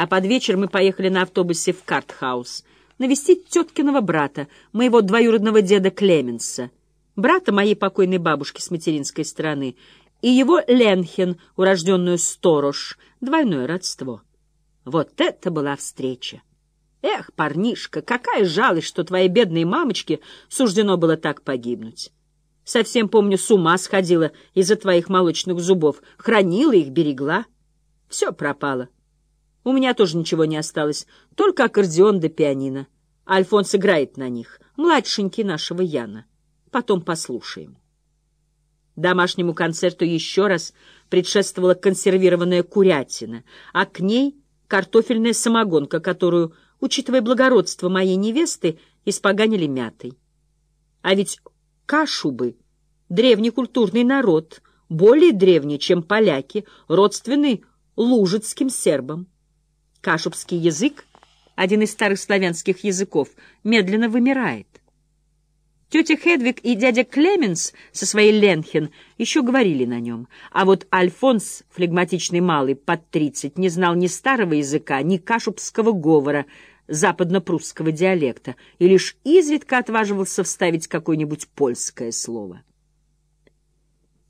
А под вечер мы поехали на автобусе в Картхаус навестить теткиного брата, моего двоюродного деда Клеменса, брата моей покойной бабушки с материнской стороны, и его Ленхен, урожденную Сторож, двойное родство. Вот это была встреча! Эх, парнишка, какая жалость, что твоей бедной мамочке суждено было так погибнуть. Совсем, помню, с ума сходила из-за твоих молочных зубов, хранила их, берегла. Все пропало. У меня тоже ничего не осталось, только аккордеон да пианино. Альфонс играет на них, младшенький нашего Яна. Потом послушаем. Домашнему концерту еще раз предшествовала консервированная курятина, а к ней картофельная самогонка, которую, учитывая благородство моей невесты, испоганили мятой. А ведь кашубы — древний культурный народ, более древний, чем поляки, родственный лужицким сербам. Кашубский язык, один из старых славянских языков, медленно вымирает. Тетя Хедвиг и дядя Клеменс со своей Ленхен еще говорили на нем, а вот Альфонс, флегматичный малый, под тридцать, не знал ни старого языка, ни кашубского говора, западно-прусского диалекта, и лишь изредка отваживался вставить какое-нибудь польское слово.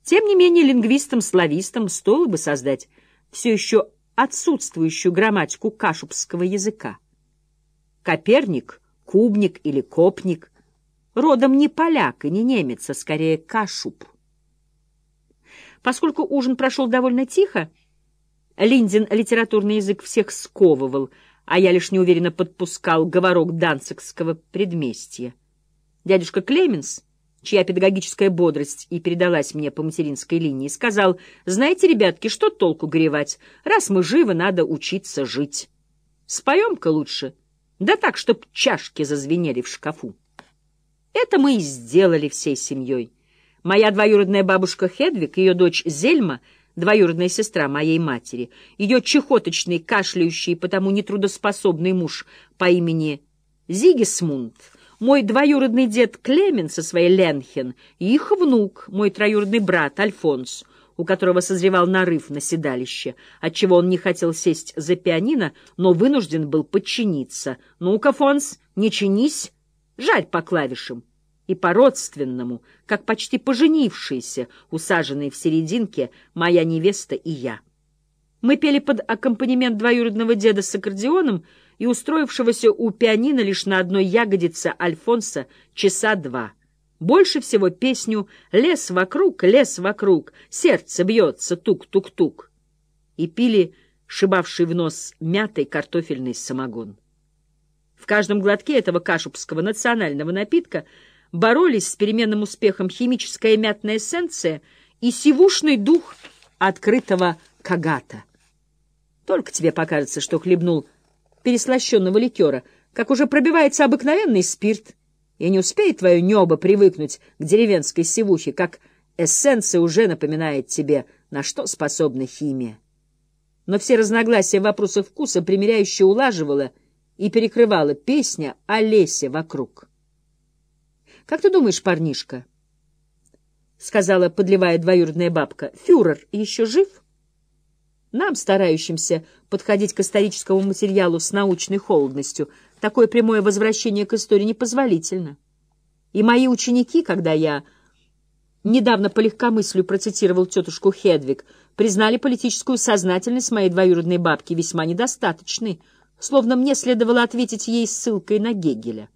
Тем не менее, лингвистам-славистам стоило бы создать все еще отсутствующую грамматику кашубского языка. Коперник, Кубник или Копник родом не поляк и не немец, а скорее кашуб. Поскольку ужин прошел довольно тихо, Линдин литературный язык всех сковывал, а я лишь неуверенно подпускал говорок данцикского предместья. Дядюшка Клеменс чья педагогическая бодрость и передалась мне по материнской линии, сказал, «Знаете, ребятки, что толку горевать? Раз мы живы, надо учиться жить. Споем-ка лучше, да так, чтоб чашки зазвенели в шкафу». Это мы и сделали всей семьей. Моя двоюродная бабушка Хедвиг, ее дочь Зельма, двоюродная сестра моей матери, ее чехоточный, кашляющий, потому нетрудоспособный муж по имени Зигисмунд — мой двоюродный дед Клемен со своей Ленхен и их внук, мой троюродный брат Альфонс, у которого созревал нарыв на седалище, отчего он не хотел сесть за пианино, но вынужден был подчиниться. «Ну-ка, Фонс, не чинись, жарь по клавишам!» И по-родственному, как почти поженившиеся, усаженные в серединке, моя невеста и я. Мы пели под аккомпанемент двоюродного деда с аккордеоном — и устроившегося у пианино лишь на одной ягодице Альфонса часа два. Больше всего песню «Лес вокруг, лес вокруг, сердце бьется, тук-тук-тук» и пили шибавший в нос мятый картофельный самогон. В каждом глотке этого кашубского национального напитка боролись с переменным успехом химическая мятная эссенция и сивушный дух открытого кагата. Только тебе покажется, что хлебнул переслащенного ликера, как уже пробивается обыкновенный спирт, и не успеет твое небо привыкнуть к деревенской сивухе, как эссенция уже напоминает тебе, на что способна химия. Но все разногласия в вопросах вкуса примиряюще улаживала и перекрывала песня о лесе вокруг. — Как ты думаешь, парнишка? — сказала, подливая двоюродная бабка. — Фюрер еще жив? Нам, старающимся подходить к историческому материалу с научной холодностью, такое прямое возвращение к истории непозволительно. И мои ученики, когда я недавно по легкомыслию процитировал тетушку Хедвиг, признали политическую сознательность моей двоюродной бабки весьма недостаточной, словно мне следовало ответить ей ссылкой на Гегеля.